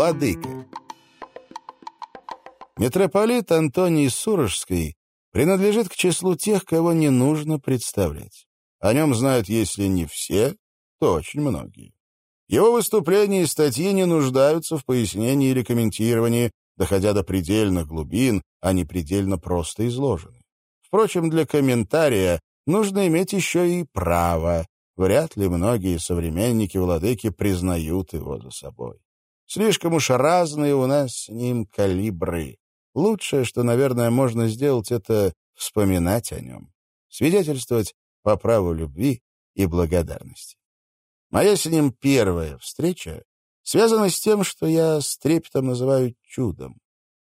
Владыка. Митрополит Антоний Сурожский принадлежит к числу тех, кого не нужно представлять. О нем знают, если не все, то очень многие. Его выступления и статьи не нуждаются в пояснении или комментировании, доходя до предельных глубин, а не предельно просто изложены. Впрочем, для комментария нужно иметь еще и право. Вряд ли многие современники владыки признают его за собой. Слишком уж разные у нас с ним калибры. Лучшее, что, наверное, можно сделать, это вспоминать о нем, свидетельствовать по праву любви и благодарности. Моя с ним первая встреча связана с тем, что я с трепетом называю чудом.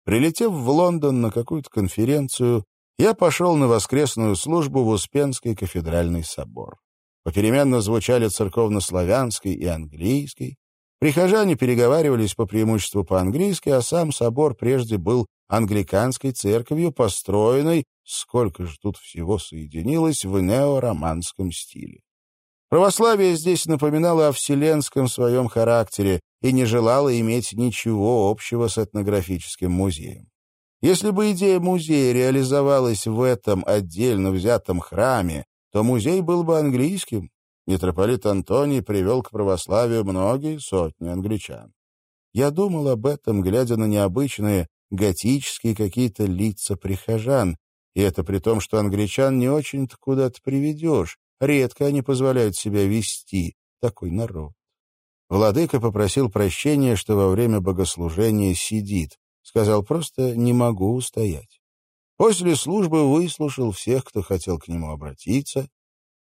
Прилетев в Лондон на какую-то конференцию, я пошел на воскресную службу в Успенский кафедральный собор. Попеременно звучали церковно-славянской и английской. Прихожане переговаривались по преимуществу по-английски, а сам собор прежде был англиканской церковью, построенной, сколько же тут всего соединилось, в неороманском стиле. Православие здесь напоминало о вселенском своем характере и не желало иметь ничего общего с этнографическим музеем. Если бы идея музея реализовалась в этом отдельно взятом храме, то музей был бы английским. Митрополит Антоний привел к православию многие сотни англичан. Я думал об этом, глядя на необычные готические какие-то лица прихожан, и это при том, что англичан не очень-то куда-то приведешь, Редко они позволяют себя вести такой народ. Владыка попросил прощения, что во время богослужения сидит. Сказал просто «не могу устоять». После службы выслушал всех, кто хотел к нему обратиться.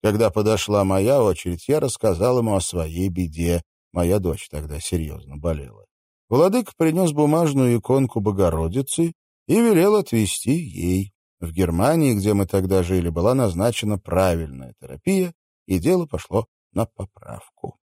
Когда подошла моя очередь, я рассказал ему о своей беде. Моя дочь тогда серьезно болела. Владыка принес бумажную иконку Богородицы и велел отвезти ей. В Германии, где мы тогда жили, была назначена правильная терапия, и дело пошло на поправку.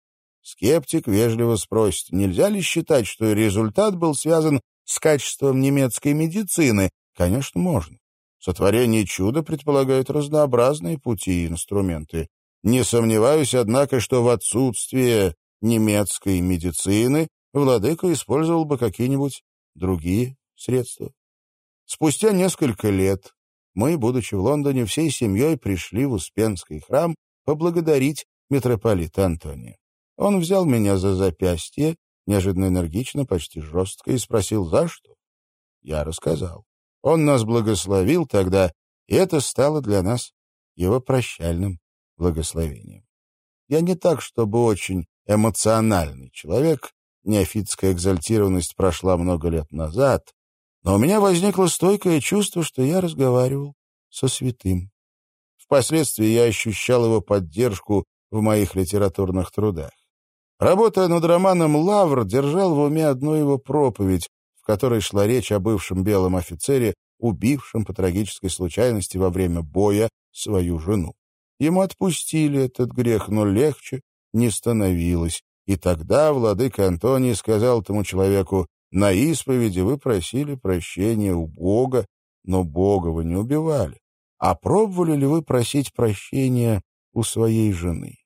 Скептик вежливо спросит, нельзя ли считать, что результат был связан с качеством немецкой медицины? Конечно, можно. Сотворение чуда предполагает разнообразные пути и инструменты. Не сомневаюсь, однако, что в отсутствие немецкой медицины владыка использовал бы какие-нибудь другие средства. Спустя несколько лет мы, будучи в Лондоне, всей семьей пришли в Успенский храм поблагодарить митрополита Антония. Он взял меня за запястье, неожиданно энергично, почти жестко, и спросил, за что. Я рассказал. Он нас благословил тогда, и это стало для нас его прощальным благословением. Я не так, чтобы очень эмоциональный человек, неофитская экзальтированность прошла много лет назад, но у меня возникло стойкое чувство, что я разговаривал со святым. Впоследствии я ощущал его поддержку в моих литературных трудах. Работая над романом «Лавр», держал в уме одну его проповедь, которой шла речь о бывшем белом офицере, убившем по трагической случайности во время боя свою жену. Ему отпустили этот грех, но легче не становилось. И тогда владыка Антоний сказал этому человеку, на исповеди вы просили прощения у Бога, но Бога вы не убивали. А пробовали ли вы просить прощения у своей жены?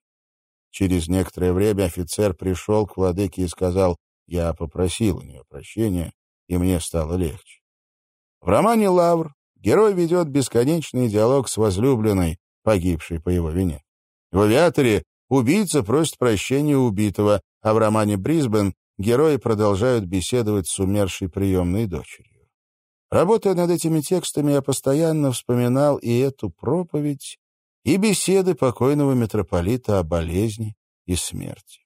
Через некоторое время офицер пришел к владыке и сказал, я попросил у нее прощения, и мне стало легче. В романе «Лавр» герой ведет бесконечный диалог с возлюбленной, погибшей по его вине. В «Авиаторе» убийца просит прощения убитого, а в романе «Брисбен» герои продолжают беседовать с умершей приемной дочерью. Работая над этими текстами, я постоянно вспоминал и эту проповедь, и беседы покойного митрополита о болезни и смерти.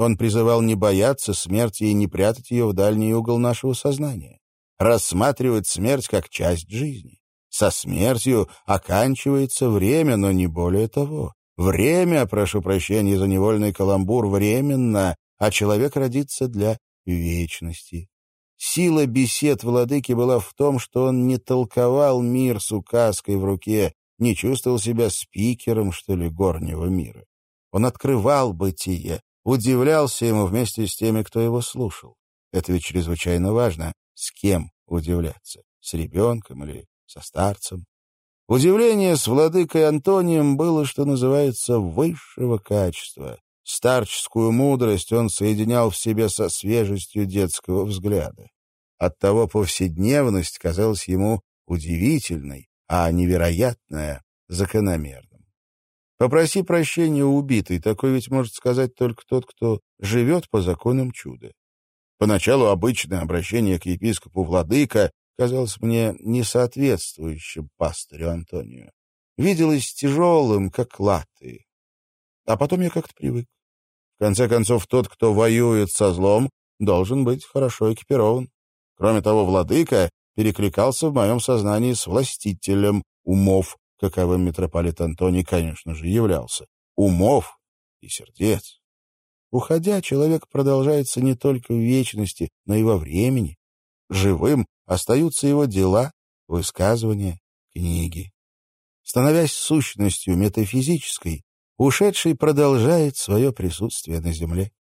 Он призывал не бояться смерти и не прятать ее в дальний угол нашего сознания, рассматривать смерть как часть жизни. Со смертью оканчивается время, но не более того. Время, прошу прощения за невольный каламбур, временно, а человек родится для вечности. Сила бесед владыки была в том, что он не толковал мир с указкой в руке, не чувствовал себя спикером, что ли, горнего мира. Он открывал бытие, удивлялся ему вместе с теми, кто его слушал. Это ведь чрезвычайно важно, с кем удивляться, с ребенком или со старцем. Удивление с владыкой Антонием было, что называется, высшего качества, Старческую мудрость он соединял в себе со свежестью детского взгляда. Оттого повседневность казалась ему удивительной, а невероятная — закономерным. Попроси прощения у убитой, такой ведь может сказать только тот, кто живет по законам чуда. Поначалу обычное обращение к епископу Владыка казалось мне несоответствующим пастырю Антонию. Виделось тяжелым, как латы. А потом я как-то привык. В конце концов, тот, кто воюет со злом, должен быть хорошо экипирован. Кроме того, владыка перекликался в моем сознании с властителем умов, каковым митрополит Антоний, конечно же, являлся. Умов и сердец. Уходя, человек продолжается не только в вечности, но и во времени. Живым остаются его дела, высказывания, книги. Становясь сущностью метафизической, ушедший продолжает свое присутствие на земле.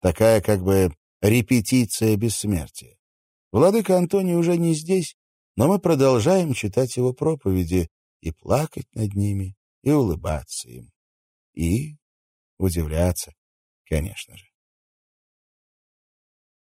Такая как бы репетиция бессмертия. Владыка Антоний уже не здесь, но мы продолжаем читать его проповеди и плакать над ними, и улыбаться им, и удивляться конечно же.